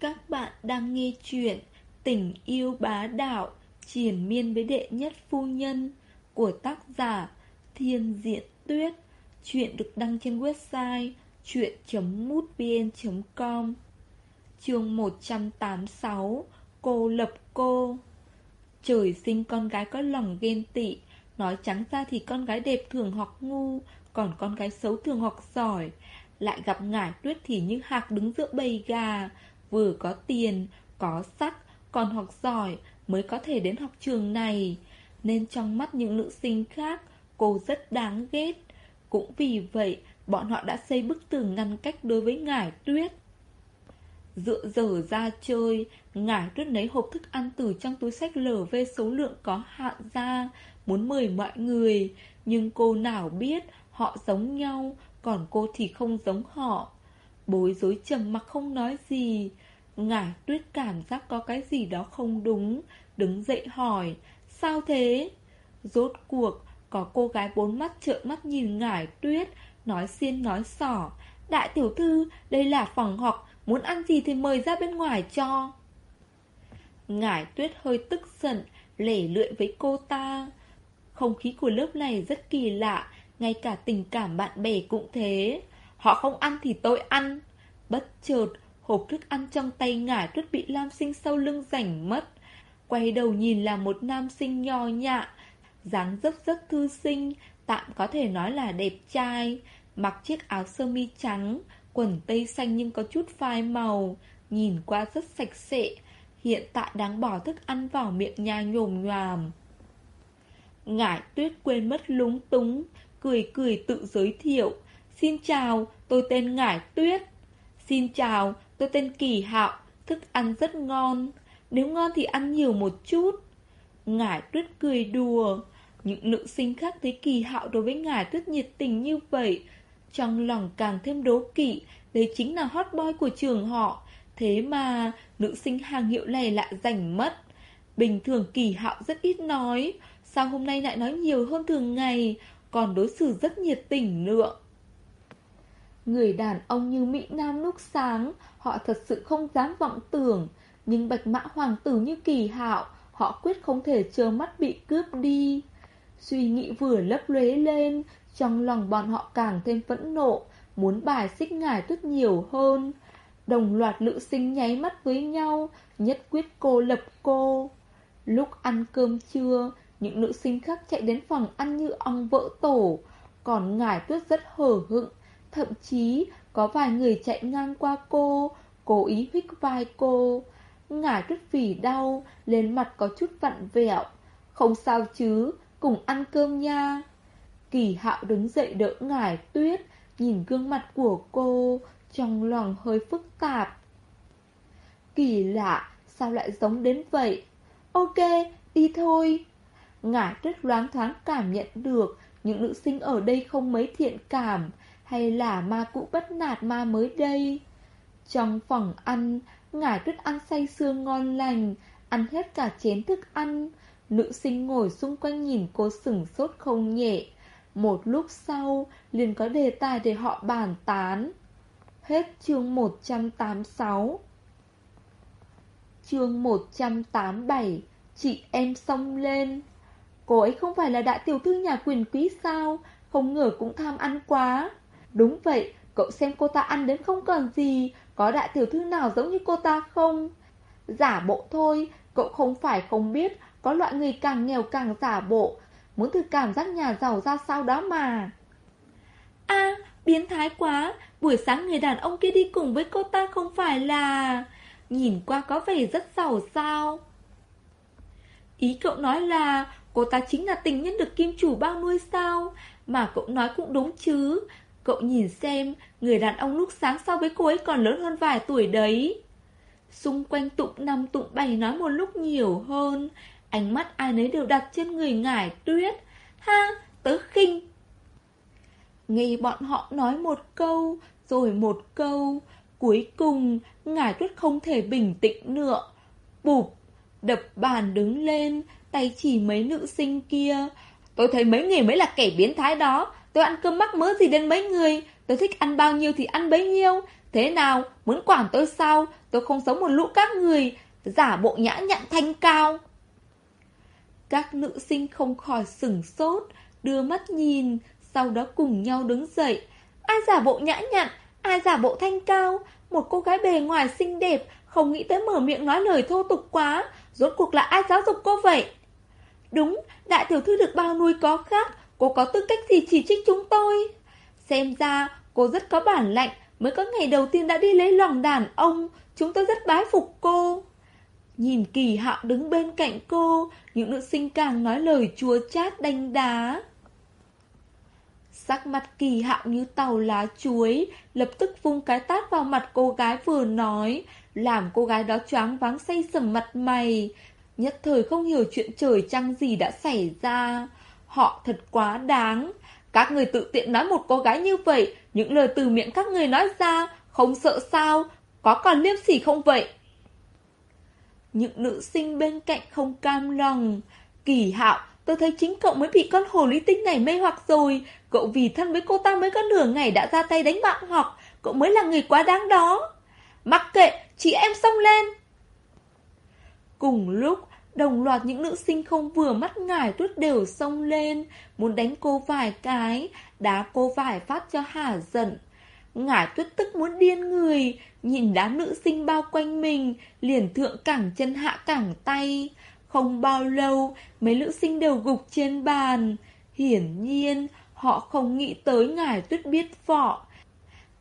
Các bạn đang nghe chuyện Tình yêu bá đạo Triển miên với đệ nhất phu nhân Của tác giả Thiên Diện Tuyết. Chuyện được đăng trên website chuyện.mútvn.com Chương 186 Cô lập cô. Trời sinh con gái có lòng ghen tị, Nói trắng ra thì con gái đẹp thường hoặc ngu, Còn con gái xấu thường hoặc giỏi. Lại gặp ngải tuyết thì như hạc đứng giữa bầy gà Vừa có tiền, có sắc, còn học giỏi mới có thể đến học trường này. Nên trong mắt những nữ sinh khác, cô rất đáng ghét. Cũng vì vậy, bọn họ đã xây bức tường ngăn cách đối với ngải tuyết. Dựa dở ra chơi, ngải tuyết lấy hộp thức ăn từ trong túi sách lở về số lượng có hạn ra, muốn mời mọi người. Nhưng cô nào biết họ giống nhau, còn cô thì không giống họ. Bối rối trầm mặc không nói gì Ngải tuyết cảm giác có cái gì đó không đúng, Đứng dậy hỏi, Sao thế? Rốt cuộc, có cô gái bốn mắt trợn mắt nhìn ngải tuyết, Nói xiên nói sỏ, Đại tiểu thư, đây là phòng học Muốn ăn gì thì mời ra bên ngoài cho. Ngải tuyết hơi tức giận Lể lưỡi với cô ta. Không khí của lớp này rất kỳ lạ, Ngay cả tình cảm bạn bè cũng thế. Họ không ăn thì tôi ăn. Bất chợt Hộp thức ăn trong tay ngải tuyết bị Lam sinh sau lưng rảnh mất. Quay đầu nhìn là một nam sinh nho nhạ dáng dấp rất thư sinh Tạm có thể nói là đẹp trai. Mặc chiếc áo sơ mi trắng Quần tây xanh nhưng có chút phai màu Nhìn qua rất sạch sẽ Hiện tại đang bỏ thức ăn vào miệng nha nhồm nhòm. Ngải tuyết quên mất lúng túng Cười cười tự giới thiệu Xin chào, tôi tên Ngải Tuyết. Xin chào, tôi tên Kỳ Hạo, thức ăn rất ngon. Nếu ngon thì ăn nhiều một chút. Ngải tuyết cười đùa. Những nữ sinh khác thấy Kỳ Hạo đối với ngải tuyết nhiệt tình như vậy. Trong lòng càng thêm đố kỵ, đấy chính là hot boy của trường họ. Thế mà, nữ sinh hàng hiệu này lại giành mất. Bình thường Kỳ Hạo rất ít nói. Sao hôm nay lại nói nhiều hơn thường ngày, còn đối xử rất nhiệt tình nữa. Người đàn ông như Mỹ Nam lúc sáng, họ thật sự không dám vọng tưởng. Nhưng bạch mã hoàng tử như kỳ hạo, họ quyết không thể chờ mắt bị cướp đi. Suy nghĩ vừa lấp lóe lên, trong lòng bọn họ càng thêm phẫn nộ, muốn bài xích ngài tuyết nhiều hơn. Đồng loạt nữ sinh nháy mắt với nhau, nhất quyết cô lập cô. Lúc ăn cơm trưa, những nữ sinh khác chạy đến phòng ăn như ong vỡ tổ, còn ngài tuyết rất hờ hững, Thậm chí, có vài người chạy ngang qua cô, Cố ý huyết vai cô. Ngả rất vì đau, Lên mặt có chút vặn vẹo. Không sao chứ, Cùng ăn cơm nha. Kỳ hạo đứng dậy đỡ ngải tuyết, Nhìn gương mặt của cô, Trong lòng hơi phức tạp. Kỳ lạ, Sao lại giống đến vậy? Ok, đi thôi. Ngải rất loáng thoáng cảm nhận được Những nữ sinh ở đây không mấy thiện cảm hay là ma cũ bất nạt ma mới đây? Trong phòng ăn, ngải tuyết ăn say sưa ngon lành, ăn hết cả chén thức ăn. Nữ sinh ngồi xung quanh nhìn cô sửng sốt không nhẹ. Một lúc sau, liền có đề tài để họ bàn tán. Hết chương 186 Chương 187 Chị em xông lên Cô ấy không phải là đại tiểu thư nhà quyền quý sao Không ngờ cũng tham ăn quá Đúng vậy, cậu xem cô ta ăn đến không còn gì, có đại tiểu thư nào giống như cô ta không? Giả bộ thôi, cậu không phải không biết, có loại người càng nghèo càng giả bộ, muốn thử cảm giác nhà giàu ra sao đó mà. a biến thái quá, buổi sáng người đàn ông kia đi cùng với cô ta không phải là... Nhìn qua có vẻ rất giàu sao? Ý cậu nói là cô ta chính là tình nhân được kim chủ bao nuôi sao? Mà cậu nói cũng đúng chứ, Cậu nhìn xem, người đàn ông lúc sáng so với cô ấy còn lớn hơn vài tuổi đấy. Xung quanh tụng năm tụng bảy nói một lúc nhiều hơn. Ánh mắt ai nấy đều đặt trên người ngải tuyết. Ha, tớ khinh. Nghe bọn họ nói một câu, rồi một câu. Cuối cùng, ngải tuyết không thể bình tĩnh nữa. Bụp, đập bàn đứng lên, tay chỉ mấy nữ sinh kia. Tôi thấy mấy người mới là kẻ biến thái đó, tôi ăn cơm mắc mớ gì đến mấy người, tôi thích ăn bao nhiêu thì ăn bấy nhiêu. Thế nào, muốn quản tôi sao, tôi không sống một lũ các người, giả bộ nhã nhặn thanh cao. Các nữ sinh không khỏi sửng sốt, đưa mắt nhìn, sau đó cùng nhau đứng dậy. Ai giả bộ nhã nhặn, ai giả bộ thanh cao, một cô gái bề ngoài xinh đẹp, không nghĩ tới mở miệng nói lời thô tục quá, rốt cuộc là ai giáo dục cô vậy? Đúng, đại tiểu thư được bao nuôi có khác, cô có tư cách gì chỉ trích chúng tôi? Xem ra, cô rất có bản lạnh, mới có ngày đầu tiên đã đi lấy lòng đàn ông, chúng tôi rất bái phục cô. Nhìn kỳ hạo đứng bên cạnh cô, những nữ sinh càng nói lời chua chát đánh đá. Sắc mặt kỳ hạo như tàu lá chuối, lập tức vung cái tát vào mặt cô gái vừa nói, làm cô gái đó choáng váng say sầm mặt mày. Nhất thời không hiểu chuyện trời trăng gì đã xảy ra. Họ thật quá đáng. Các người tự tiện nói một cô gái như vậy, những lời từ miệng các người nói ra, không sợ sao, có còn liêm sỉ không vậy? Những nữ sinh bên cạnh không cam lòng. Kỳ hạo, tôi thấy chính cậu mới bị con hồ ly tinh này mê hoặc rồi. Cậu vì thân với cô ta mới có nửa ngày đã ra tay đánh bạn hoặc Cậu mới là người quá đáng đó. Mặc kệ, chị em xông lên. Cùng lúc, đồng loạt những nữ sinh không vừa mắt ngải tuyết đều xông lên, muốn đánh cô vài cái, đá cô vài phát cho hả giận. Ngải tuyết tức muốn điên người, nhìn đám nữ sinh bao quanh mình, liền thượng cẳng chân hạ cẳng tay. Không bao lâu, mấy nữ sinh đều gục trên bàn. Hiển nhiên, họ không nghĩ tới ngải tuyết biết võ.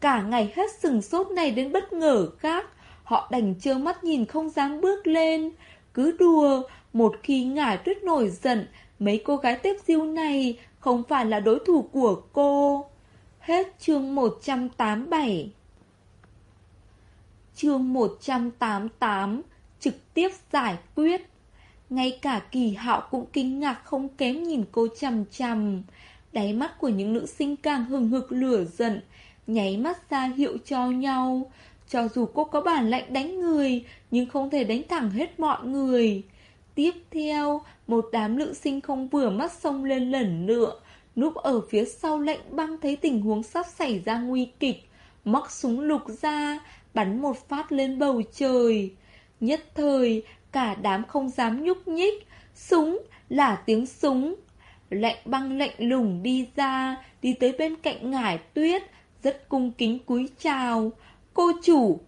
Cả ngày hết sừng sốt này đến bất ngờ khác, họ đành trơ mắt nhìn không dám bước lên. Cứ đùa, một khi ngải tuyết nổi giận, mấy cô gái tiếp diêu này không phải là đối thủ của cô. Hết chương 187 Chương 188 Trực tiếp giải quyết. Ngay cả kỳ hạo cũng kinh ngạc không kém nhìn cô chằm chằm. Đáy mắt của những nữ sinh càng hừng hực lửa giận Nháy mắt ra hiệu cho nhau. Cho dù cô có bản lệnh đánh người, Nhưng không thể đánh thẳng hết mọi người. Tiếp theo, Một đám nữ sinh không vừa mắt xông lên lần nữa, Núp ở phía sau lệnh băng thấy tình huống sắp xảy ra nguy kịch, Móc súng lục ra, Bắn một phát lên bầu trời. Nhất thời, Cả đám không dám nhúc nhích, Súng là tiếng súng. Lệnh băng lệnh lùng đi ra, Đi tới bên cạnh ngải tuyết, Rất cung kính cúi chào. Cô chủ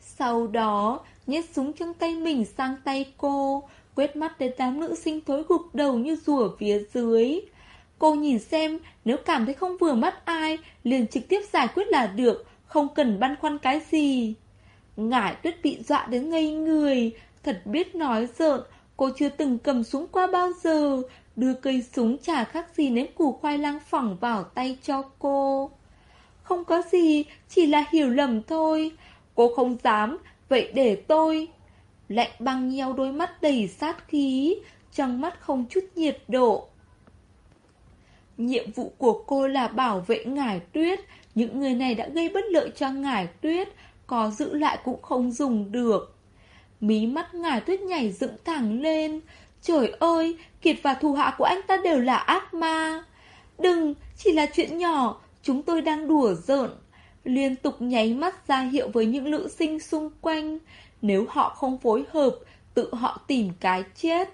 Sau đó Nhét súng trong tay mình sang tay cô Quét mắt đến đám nữ sinh thối gục đầu như rùa phía dưới Cô nhìn xem, nếu cảm thấy không vừa mắt ai, liền trực tiếp giải quyết là được, không cần băn khoăn cái gì. Ngải tuyết bị dọa đến ngây người, thật biết nói giỡn, cô chưa từng cầm súng qua bao giờ, đưa cây súng chả khác gì ném củ khoai lang phẳng vào tay cho cô. Không có gì, chỉ là hiểu lầm thôi. Cô không dám, vậy để tôi. Lạnh băng nheo đôi mắt đầy sát khí, trong mắt không chút nhiệt độ. Nhiệm vụ của cô là bảo vệ ngải tuyết, những người này đã gây bất lợi cho ngải tuyết, có giữ lại cũng không dùng được. Mí mắt ngải tuyết nhảy dựng thẳng lên. Trời ơi, Kiệt và thù hạ của anh ta đều là ác ma. Đừng, chỉ là chuyện nhỏ, chúng tôi đang đùa giỡn. Liên tục nháy mắt ra hiệu với những nữ sinh xung quanh. Nếu họ không phối hợp, tự họ tìm cái chết.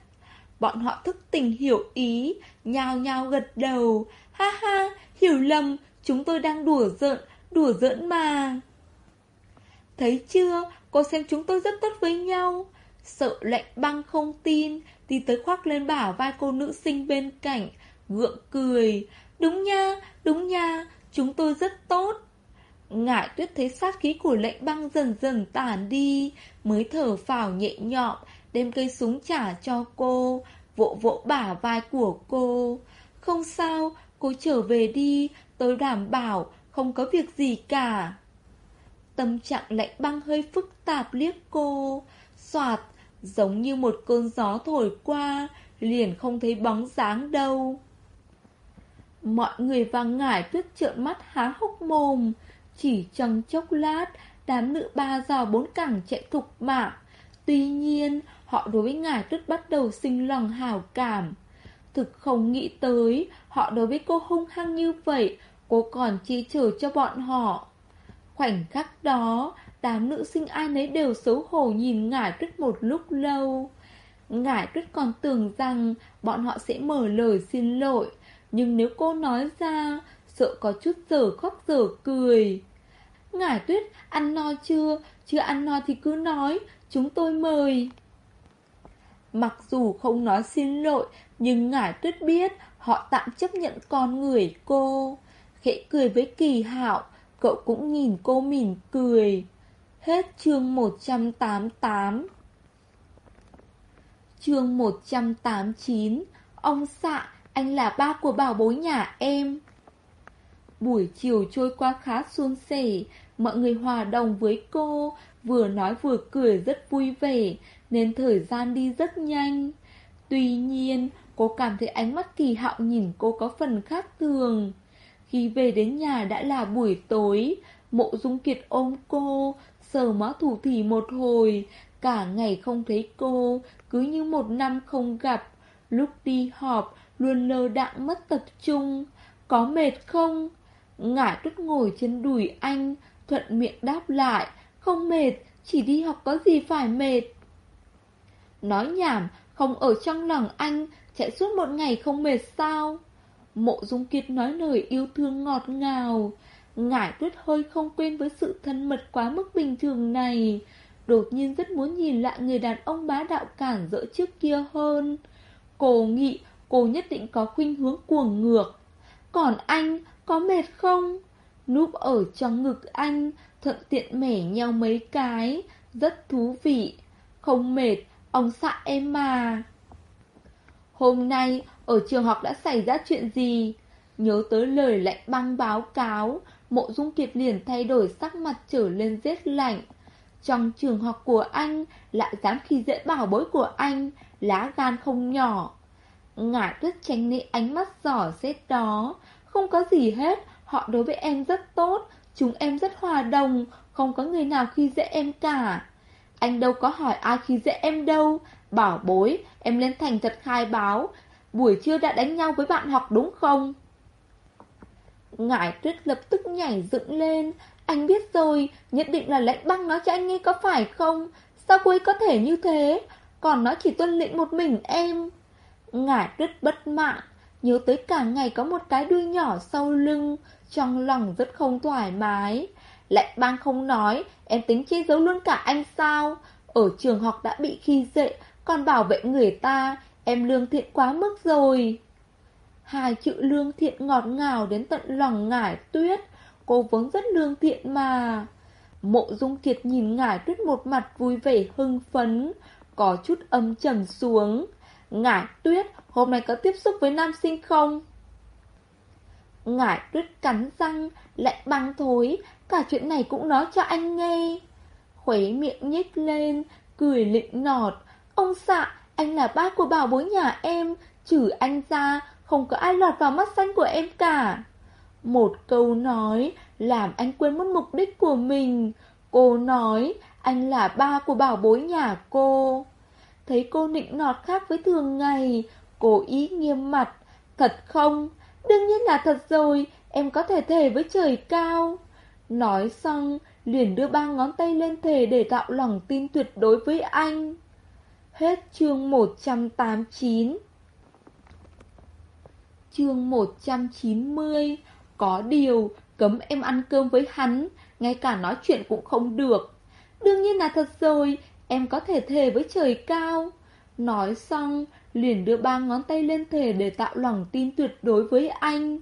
Bọn họ thức tình hiểu ý, nhao nhao gật đầu. Ha ha, hiểu lầm, chúng tôi đang đùa giỡn, đùa giỡn mà. Thấy chưa, cô xem chúng tôi rất tốt với nhau. Sợ lạnh băng không tin, đi tới khoác lên bả vai cô nữ sinh bên cạnh, gượng cười. Đúng nha, đúng nha, chúng tôi rất tốt. Ngải tuyết thấy sát khí của lệnh băng dần dần tản đi, mới thở phào nhẹ nhõm, đem cây súng trả cho cô, vỗ vỗ bả vai của cô. Không sao, cô trở về đi, tôi đảm bảo không có việc gì cả. Tâm trạng lạnh băng hơi phức tạp liếc cô, soạt, giống như một cơn gió thổi qua, liền không thấy bóng dáng đâu. Mọi người vàng ngải tuyết trợn mắt há hốc mồm, chỉ trong chốc lát, đám nữ ba giò bốn cẳng chạy thục mạng. Tuy nhiên, họ đối với ngải tuyết bắt đầu sinh lòng hào cảm. Thực không nghĩ tới, họ đối với cô hung hăng như vậy, cô còn chi chở cho bọn họ. Khoảnh khắc đó, đám nữ sinh ai nấy đều xấu hổ nhìn ngải tuyết một lúc lâu. Ngải tuyết còn tưởng rằng bọn họ sẽ mở lời xin lỗi, nhưng nếu cô nói ra, sợ có chút giờ khóc giờ cười. Ngải tuyết, ăn no chưa? Chưa ăn no thì cứ nói, chúng tôi mời. Mặc dù không nói xin lỗi, nhưng ngải tuyết biết họ tạm chấp nhận con người cô. Khẽ cười với kỳ hạo, cậu cũng nhìn cô mỉm cười. Hết chương 188 Chương 189 Ông xạ, anh là ba của bảo bối nhà em. Buổi chiều trôi qua khá suôn sẻ, mọi người hòa đồng với cô, vừa nói vừa cười rất vui vẻ, nên thời gian đi rất nhanh. Tuy nhiên, cô cảm thấy ánh mắt kỳ hạo nhìn cô có phần khác thường. Khi về đến nhà đã là buổi tối, mộ dung kiệt ôm cô, sờ má thủ thỉ một hồi, cả ngày không thấy cô, cứ như một năm không gặp. Lúc đi họp, luôn lơ đãng mất tập trung. Có mệt không? Ngải tuyết ngồi trên đùi anh, thuận miệng đáp lại. Không mệt, chỉ đi học có gì phải mệt. Nói nhảm, không ở trong lòng anh, chạy suốt một ngày không mệt sao? Mộ Dung Kiệt nói lời yêu thương ngọt ngào. Ngải tuyết hơi không quên với sự thân mật quá mức bình thường này. Đột nhiên rất muốn nhìn lại người đàn ông bá đạo cản rỡ trước kia hơn. Cô nghĩ cô nhất định có khuynh hướng cuồng ngược. Còn anh, có mệt không? Núp ở trong ngực anh, thuận tiện mẻ nhau mấy cái, rất thú vị. Không mệt, ông xạ em mà. Hôm nay, ở trường học đã xảy ra chuyện gì? Nhớ tới lời lạnh băng báo cáo, mộ dung kiệt liền thay đổi sắc mặt trở lên rét lạnh. Trong trường học của anh, lại dám khi dễ bảo bối của anh, lá gan không nhỏ. Ngải tuyết tránh né ánh mắt giỏ xét đó. Không có gì hết, họ đối với em rất tốt, chúng em rất hòa đồng, không có người nào khi dễ em cả. Anh đâu có hỏi ai khi dễ em đâu, bảo bối, em lên thành thật khai báo, buổi trưa đã đánh nhau với bạn học đúng không? Ngải tuyết lập tức nhảy dựng lên, anh biết rồi, nhất định là lệnh băng nói cho anh nghe có phải không? Sao cô ấy có thể như thế? Còn nó chỉ tuân lệnh một mình em. Ngải tuyết bất mạng, nhớ tới cả ngày có một cái đuôi nhỏ sau lưng, trong lòng rất không thoải mái. lại băng không nói, em tính che giấu luôn cả anh sao? Ở trường học đã bị khi dễ, còn bảo vệ người ta, em lương thiện quá mức rồi. Hai chữ lương thiện ngọt ngào đến tận lòng ngải tuyết, cô vốn rất lương thiện mà. Mộ Dung Kiệt nhìn ngải tuyết một mặt vui vẻ hưng phấn, có chút âm trầm xuống. Ngải tuyết, hôm nay có tiếp xúc với nam sinh không? Ngải tuyết cắn răng, lại băng thối, cả chuyện này cũng nói cho anh nghe. Khuấy miệng nhếch lên, cười lịnh nọt. Ông xạ, anh là ba của bảo bối nhà em, trừ anh ra, không có ai lọt vào mắt xanh của em cả. Một câu nói làm anh quên mất mục đích của mình. Cô nói anh là ba của bảo bối nhà cô. Thấy cô nịnh nọt khác với thường ngày, cố ý nghiêm mặt. Thật không? Đương nhiên là thật rồi, em có thể thề với trời cao. Nói xong, liền đưa ba ngón tay lên thề để tạo lòng tin tuyệt đối với anh. Hết chương 189 Chương 190 Có điều, cấm em ăn cơm với hắn, ngay cả nói chuyện cũng không được. Đương nhiên là thật rồi, em có thể thề với trời cao. Nói xong, liền đưa ba ngón tay lên thề để tạo lòng tin tuyệt đối với anh.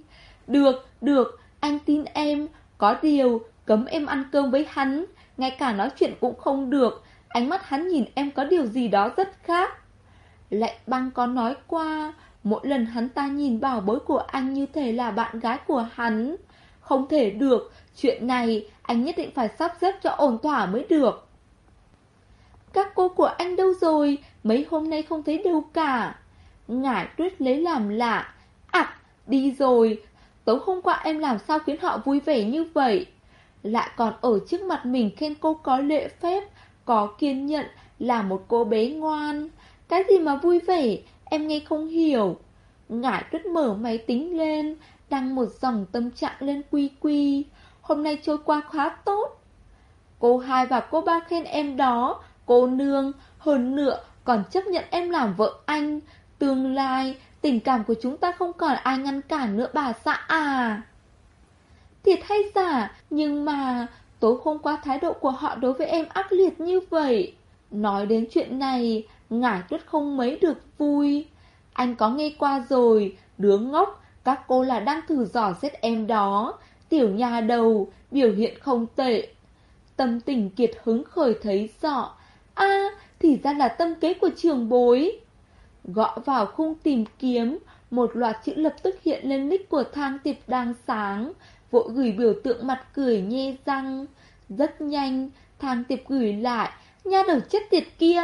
Được, được, anh tin em, có điều, cấm em ăn cơm với hắn, ngay cả nói chuyện cũng không được, ánh mắt hắn nhìn em có điều gì đó rất khác. Lạnh băng có nói qua, mỗi lần hắn ta nhìn bảo bối của anh như thể là bạn gái của hắn. Không thể được, chuyện này anh nhất định phải sắp xếp cho ổn thỏa mới được. Các cô của anh đâu rồi, mấy hôm nay không thấy đâu cả. Ngải tuyết lấy làm lạ. À, đi rồi, tối hôm qua em làm sao khiến họ vui vẻ như vậy? Lại còn ở trước mặt mình khen cô có lệ phép, có kiên nhẫn, là một cô bé ngoan. Cái gì mà vui vẻ, em nghe không hiểu. Ngải tuyết mở máy tính lên, đăng một dòng tâm trạng lên quy quy. Hôm nay trôi qua khá tốt. Cô hai và cô ba khen em đó, cô nương, hơn nữa còn chấp nhận em làm vợ anh. Tương lai, tình cảm của chúng ta không còn ai ngăn cản nữa bà xã à. Thiệt hay giả, nhưng mà tối hôm qua thái độ của họ đối với em ác liệt như vậy. Nói đến chuyện này, ngải tuyết không mấy được vui. Anh có nghe qua rồi, đứa ngốc, các cô là đang thử dò xét em đó. Tiểu nhà đầu, biểu hiện không tệ. Tâm tình kiệt hứng khởi thấy rõ a thì ra là tâm kế của trường bối. Gõ vào khung tìm kiếm, một loạt chữ lập tức hiện lên nick của thang tiệp đang sáng, vội gửi biểu tượng mặt cười nhe răng. Rất nhanh, thang tiệp gửi lại, nha đầu chết tiệt kia.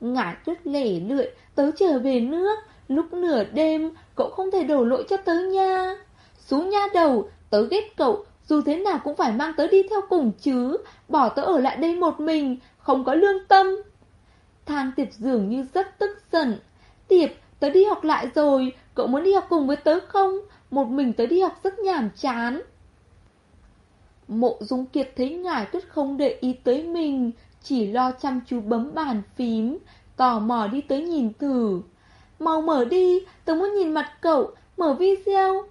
Ngải tuyết lẻ lưỡi, tớ trở về nước, lúc nửa đêm, cậu không thể đổ lỗi cho tớ nha. Xuống nha đầu, tớ ghét cậu, dù thế nào cũng phải mang tớ đi theo cùng chứ, bỏ tớ ở lại đây một mình, không có lương tâm. Thang tiệp dường như rất tức giận. Tiệp, tớ đi học lại rồi, cậu muốn đi học cùng với tớ không? Một mình tớ đi học rất nhàm chán. Mộ Dung Kiệt thấy ngài tuyết không để ý tới mình, chỉ lo chăm chú bấm bàn phím, tò mò đi tới nhìn thử. Mau mở đi, tớ muốn nhìn mặt cậu, mở video.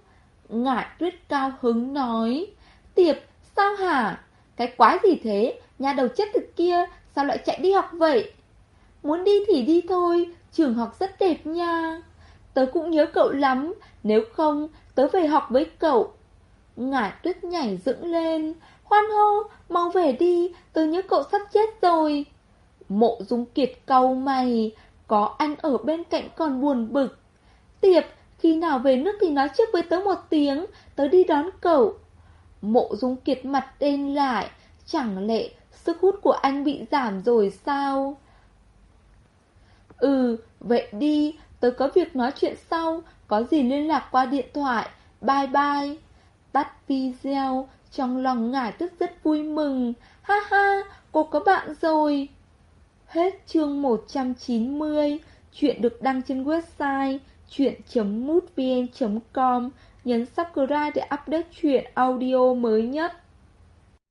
Ngải tuyết cao hứng nói. Tiệp, sao hả? Cái quái gì thế? Nhà đầu chết thực kia, sao lại chạy đi học vậy? Muốn đi thì đi thôi, trường học rất đẹp nha. Tớ cũng nhớ cậu lắm, nếu không, tớ về học với cậu. Ngải tuyết nhảy dựng lên. Hoan hô, mau về đi, tớ nhớ cậu sắp chết rồi. Mộ dung kiệt cau mày, có anh ở bên cạnh còn buồn bực. Tiệp, khi nào về nước thì nói trước với tớ một tiếng, tớ đi đón cậu. Mộ dung kiệt mặt đen lại, chẳng lẽ sức hút của anh bị giảm rồi sao? Ừ, vậy đi, tớ có việc nói chuyện sau, có gì liên lạc qua điện thoại, bye bye. Tắt video, trong lòng ngải tức rất vui mừng, ha ha, cô có bạn rồi. Hết chương 190, chuyện được đăng trên website chuyện.mútvn.com, nhấn subscribe để update chuyện audio mới nhất.